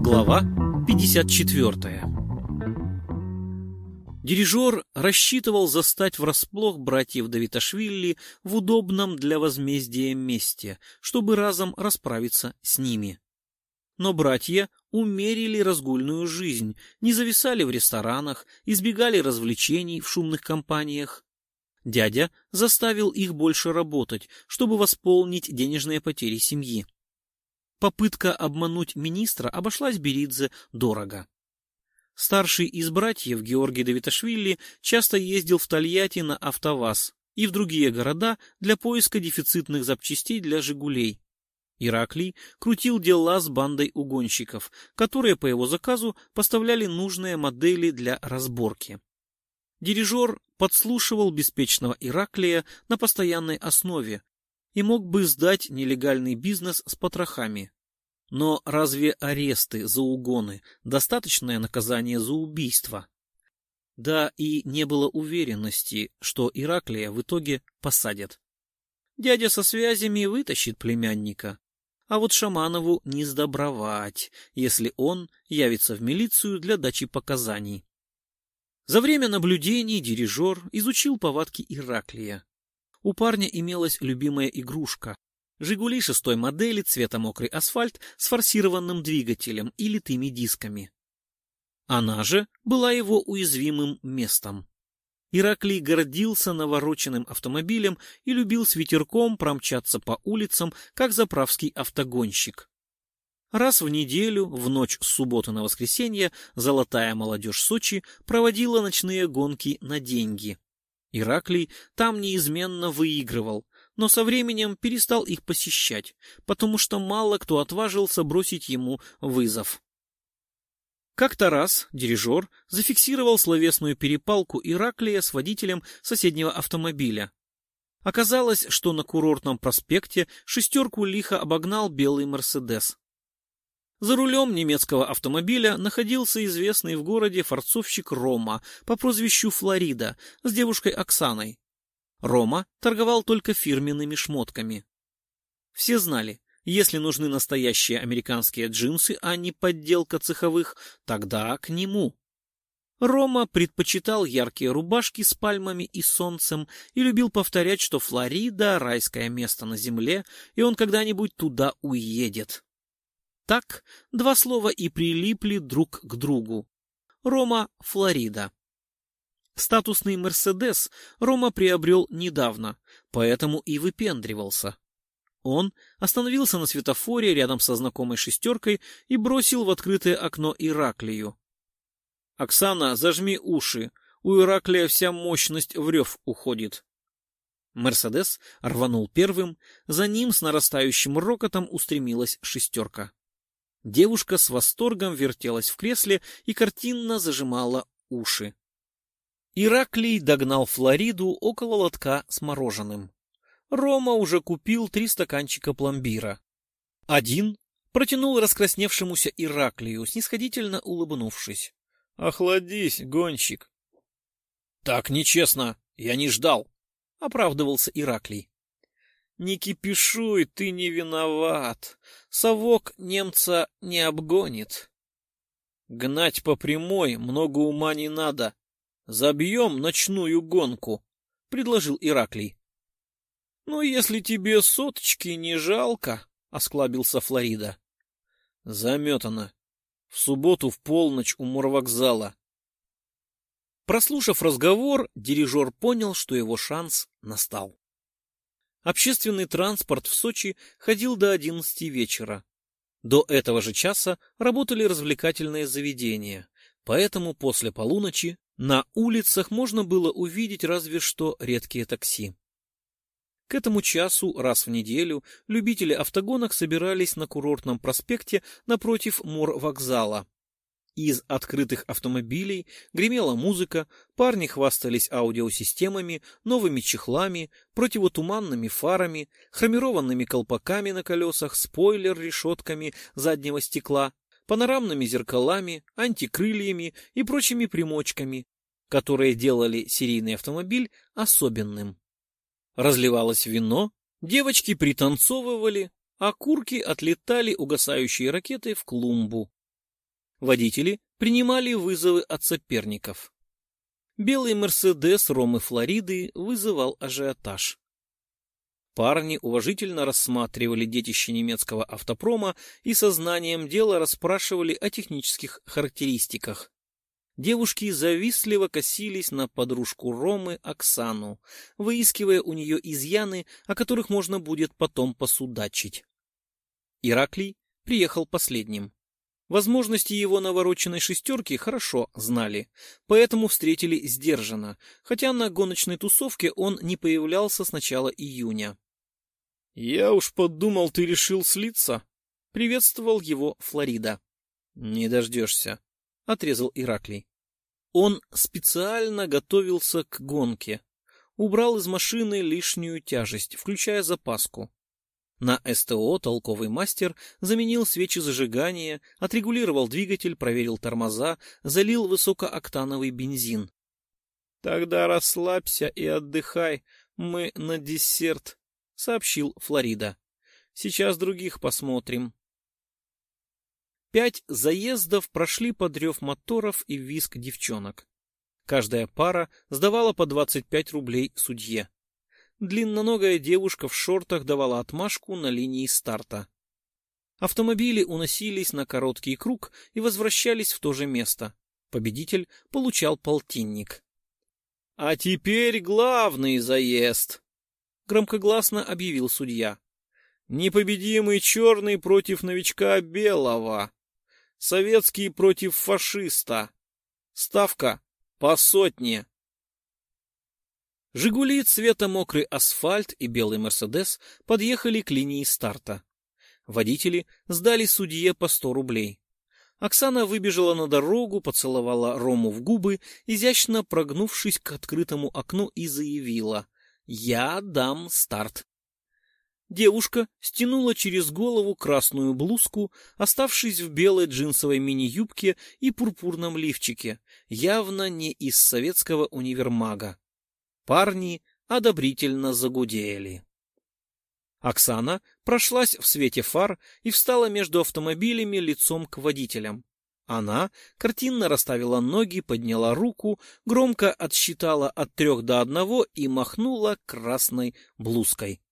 Глава 54 Дирижер рассчитывал застать врасплох братьев Давиташвили в удобном для возмездия месте, чтобы разом расправиться с ними. Но братья умерили разгульную жизнь, не зависали в ресторанах, избегали развлечений в шумных компаниях. Дядя заставил их больше работать, чтобы восполнить денежные потери семьи. Попытка обмануть министра обошлась Беридзе дорого. Старший из братьев, Георгий Давиташвили, часто ездил в Тольятти на АвтоВАЗ и в другие города для поиска дефицитных запчастей для «Жигулей». Ираклий крутил дела с бандой угонщиков, которые по его заказу поставляли нужные модели для разборки. Дирижер подслушивал беспечного Ираклия на постоянной основе и мог бы сдать нелегальный бизнес с потрохами. Но разве аресты за угоны – достаточное наказание за убийство? Да и не было уверенности, что Ираклия в итоге посадят. Дядя со связями вытащит племянника, а вот Шаманову не сдобровать, если он явится в милицию для дачи показаний. За время наблюдений дирижер изучил повадки Ираклия. У парня имелась любимая игрушка «Жигули» шестой модели цвета мокрый асфальт с форсированным двигателем и литыми дисками. Она же была его уязвимым местом. Ираклий гордился навороченным автомобилем и любил с ветерком промчаться по улицам, как заправский автогонщик. Раз в неделю, в ночь с субботы на воскресенье, золотая молодежь Сочи проводила ночные гонки на деньги. Ираклий там неизменно выигрывал, но со временем перестал их посещать, потому что мало кто отважился бросить ему вызов. Как-то раз дирижер зафиксировал словесную перепалку Ираклия с водителем соседнего автомобиля. Оказалось, что на курортном проспекте шестерку лихо обогнал белый «Мерседес». За рулем немецкого автомобиля находился известный в городе форцовщик Рома по прозвищу Флорида с девушкой Оксаной. Рома торговал только фирменными шмотками. Все знали, если нужны настоящие американские джинсы, а не подделка цеховых, тогда к нему. Рома предпочитал яркие рубашки с пальмами и солнцем и любил повторять, что Флорида — райское место на земле, и он когда-нибудь туда уедет. Так два слова и прилипли друг к другу. Рома — Флорида. Статусный «Мерседес» Рома приобрел недавно, поэтому и выпендривался. Он остановился на светофоре рядом со знакомой шестеркой и бросил в открытое окно Ираклию. «Оксана, зажми уши, у Ираклия вся мощность в рев уходит». Мерседес рванул первым, за ним с нарастающим рокотом устремилась шестерка. Девушка с восторгом вертелась в кресле и картинно зажимала уши. Ираклий догнал Флориду около лотка с мороженым. Рома уже купил три стаканчика пломбира. Один протянул раскрасневшемуся Ираклию, снисходительно улыбнувшись. — Охладись, гонщик. — Так нечестно, я не ждал, — оправдывался Ираклий. — Не кипишуй, ты не виноват. Совок немца не обгонит. Гнать по прямой много ума не надо. Забьем ночную гонку, — предложил Ираклий. — Ну, если тебе соточки не жалко, — осклабился Флорида. — Заметано. В субботу в полночь у морвокзала. Прослушав разговор, дирижер понял, что его шанс настал. Общественный транспорт в Сочи ходил до одиннадцати вечера. До этого же часа работали развлекательные заведения, поэтому после полуночи на улицах можно было увидеть разве что редкие такси. К этому часу раз в неделю любители автогонок собирались на курортном проспекте напротив морвокзала. Из открытых автомобилей гремела музыка, парни хвастались аудиосистемами, новыми чехлами, противотуманными фарами, хромированными колпаками на колесах, спойлер-решетками заднего стекла, панорамными зеркалами, антикрыльями и прочими примочками, которые делали серийный автомобиль особенным. Разливалось вино, Девочки пританцовывали, а курки отлетали угасающей ракетой в клумбу. Водители принимали вызовы от соперников. Белый «Мерседес» Ромы Флориды вызывал ажиотаж. Парни уважительно рассматривали детище немецкого автопрома и сознанием дела расспрашивали о технических характеристиках. Девушки завистливо косились на подружку Ромы Оксану, выискивая у нее изъяны, о которых можно будет потом посудачить. Ираклий приехал последним. Возможности его навороченной шестерки хорошо знали, поэтому встретили сдержанно, хотя на гоночной тусовке он не появлялся с начала июня. — Я уж подумал, ты решил слиться, — приветствовал его Флорида. — Не дождешься, — отрезал Ираклий. Он специально готовился к гонке, убрал из машины лишнюю тяжесть, включая запаску. На СТО толковый мастер заменил свечи зажигания, отрегулировал двигатель, проверил тормоза, залил высокооктановый бензин. — Тогда расслабься и отдыхай, мы на десерт, — сообщил Флорида. — Сейчас других посмотрим. Пять заездов прошли под рев моторов и визг девчонок. Каждая пара сдавала по 25 рублей судье. Длинноногая девушка в шортах давала отмашку на линии старта. Автомобили уносились на короткий круг и возвращались в то же место. Победитель получал полтинник. — А теперь главный заезд! — громкогласно объявил судья. — Непобедимый черный против новичка белого. Советский против фашиста. Ставка по сотне. «Жигули» цвета мокрый асфальт и белый «Мерседес» подъехали к линии старта. Водители сдали судье по сто рублей. Оксана выбежала на дорогу, поцеловала Рому в губы, изящно прогнувшись к открытому окну и заявила «Я дам старт». Девушка стянула через голову красную блузку, оставшись в белой джинсовой мини-юбке и пурпурном лифчике, явно не из советского универмага. Парни одобрительно загудели. Оксана прошлась в свете фар и встала между автомобилями лицом к водителям. Она картинно расставила ноги, подняла руку, громко отсчитала от трех до одного и махнула красной блузкой.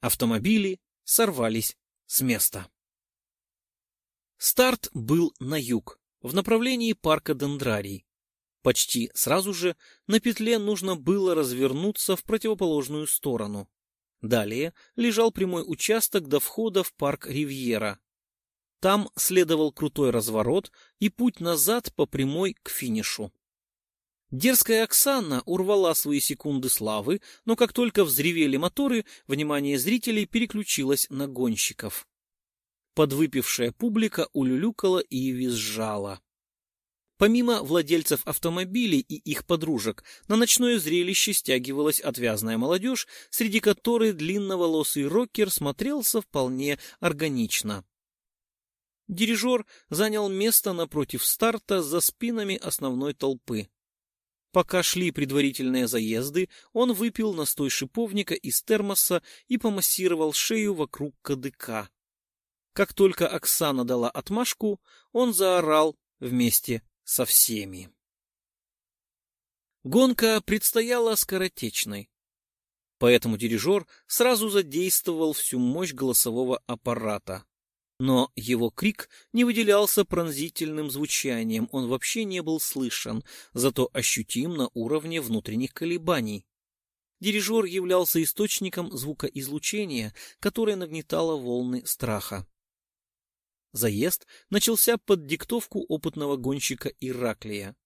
Автомобили сорвались с места. Старт был на юг, в направлении парка Дендрарий. Почти сразу же на петле нужно было развернуться в противоположную сторону. Далее лежал прямой участок до входа в парк Ривьера. Там следовал крутой разворот и путь назад по прямой к финишу. Дерзкая Оксана урвала свои секунды славы, но как только взревели моторы, внимание зрителей переключилось на гонщиков. Подвыпившая публика улюлюкала и визжала. Помимо владельцев автомобилей и их подружек, на ночное зрелище стягивалась отвязная молодежь, среди которой длинноволосый рокер смотрелся вполне органично. Дирижер занял место напротив старта за спинами основной толпы. Пока шли предварительные заезды, он выпил настой шиповника из термоса и помассировал шею вокруг кадыка. Как только Оксана дала отмашку, он заорал вместе со всеми. Гонка предстояла скоротечной. Поэтому дирижер сразу задействовал всю мощь голосового аппарата. Но его крик не выделялся пронзительным звучанием, он вообще не был слышен, зато ощутим на уровне внутренних колебаний. Дирижер являлся источником звукоизлучения, которое нагнетало волны страха. Заезд начался под диктовку опытного гонщика Ираклия.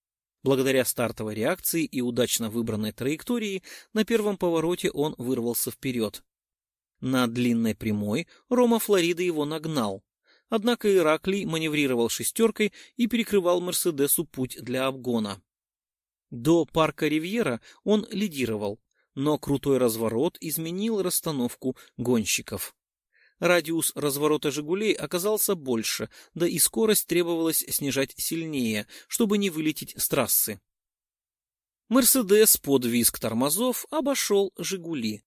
Благодаря стартовой реакции и удачно выбранной траектории на первом повороте он вырвался вперед. На длинной прямой Рома Флорида его нагнал. Однако Ираклий маневрировал шестеркой и перекрывал Мерседесу путь для обгона. До парка Ривьера он лидировал, но крутой разворот изменил расстановку гонщиков. Радиус разворота «Жигулей» оказался больше, да и скорость требовалось снижать сильнее, чтобы не вылететь с трассы. «Мерседес» под визг тормозов обошел «Жигули».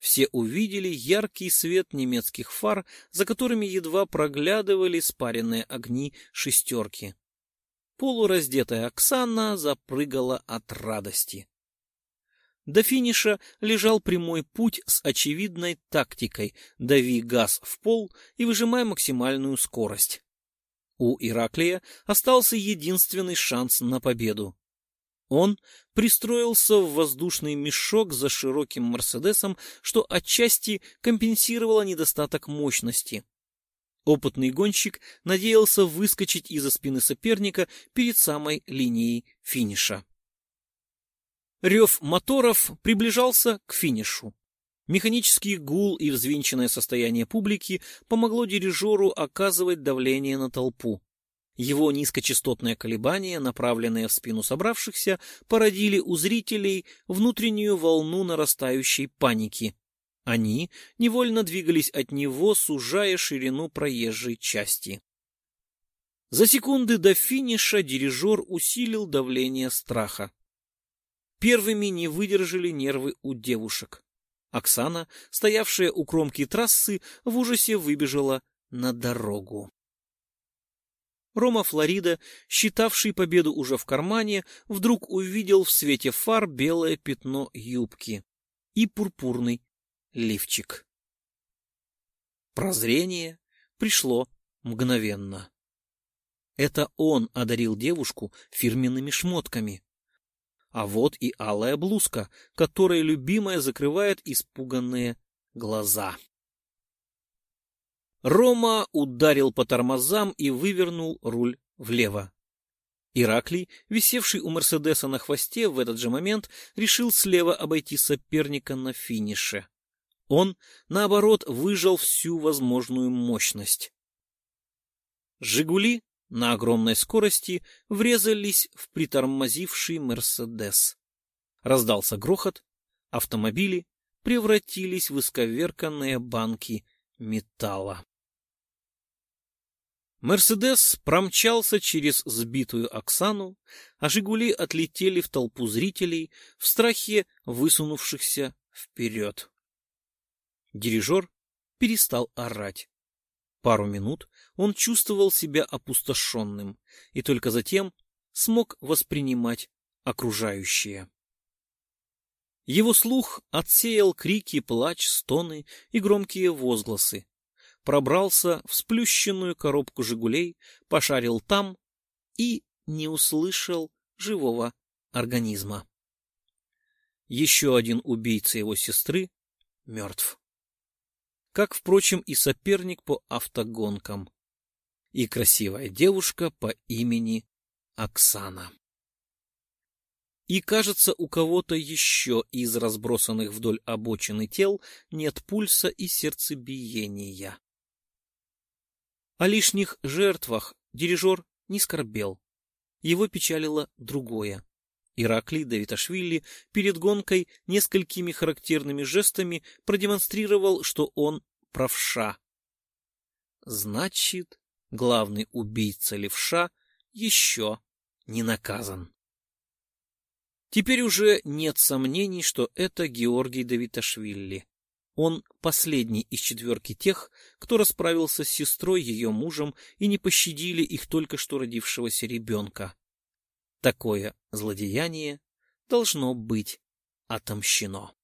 Все увидели яркий свет немецких фар, за которыми едва проглядывали спаренные огни шестерки. Полураздетая Оксана запрыгала от радости. До финиша лежал прямой путь с очевидной тактикой «дави газ в пол и выжимай максимальную скорость». У Ираклия остался единственный шанс на победу. Он пристроился в воздушный мешок за широким Мерседесом, что отчасти компенсировало недостаток мощности. Опытный гонщик надеялся выскочить из-за спины соперника перед самой линией финиша. Рев моторов приближался к финишу. Механический гул и взвинченное состояние публики помогло дирижеру оказывать давление на толпу. Его низкочастотные колебания, направленные в спину собравшихся, породили у зрителей внутреннюю волну нарастающей паники. Они невольно двигались от него, сужая ширину проезжей части. За секунды до финиша дирижер усилил давление страха. Первыми не выдержали нервы у девушек. Оксана, стоявшая у кромки трассы, в ужасе выбежала на дорогу. Рома Флорида, считавший победу уже в кармане, вдруг увидел в свете фар белое пятно юбки и пурпурный лифчик. Прозрение пришло мгновенно. Это он одарил девушку фирменными шмотками. А вот и алая блузка, которой любимая закрывает испуганные глаза. Рома ударил по тормозам и вывернул руль влево. Ираклий, висевший у Мерседеса на хвосте, в этот же момент решил слева обойти соперника на финише. Он, наоборот, выжал всю возможную мощность. «Жигули» на огромной скорости врезались в притормозивший «Мерседес». Раздался грохот, автомобили превратились в исковерканные банки металла. Мерседес промчался через сбитую Оксану, а «Жигули» отлетели в толпу зрителей в страхе высунувшихся вперед. Дирижер перестал орать. Пару минут он чувствовал себя опустошенным и только затем смог воспринимать окружающее. Его слух отсеял крики, плач, стоны и громкие возгласы. Пробрался в сплющенную коробку «Жигулей», пошарил там и не услышал живого организма. Еще один убийца его сестры мертв как, впрочем, и соперник по автогонкам, и красивая девушка по имени Оксана. И, кажется, у кого-то еще из разбросанных вдоль обочины тел нет пульса и сердцебиения. О лишних жертвах дирижер не скорбел. Его печалило другое. Ираклий Давиташвили перед гонкой несколькими характерными жестами продемонстрировал, что он правша. Значит, главный убийца левша еще не наказан. Теперь уже нет сомнений, что это Георгий Давиташвили. Он последний из четверки тех, кто расправился с сестрой, ее мужем, и не пощадили их только что родившегося ребенка. Такое злодеяние должно быть отомщено.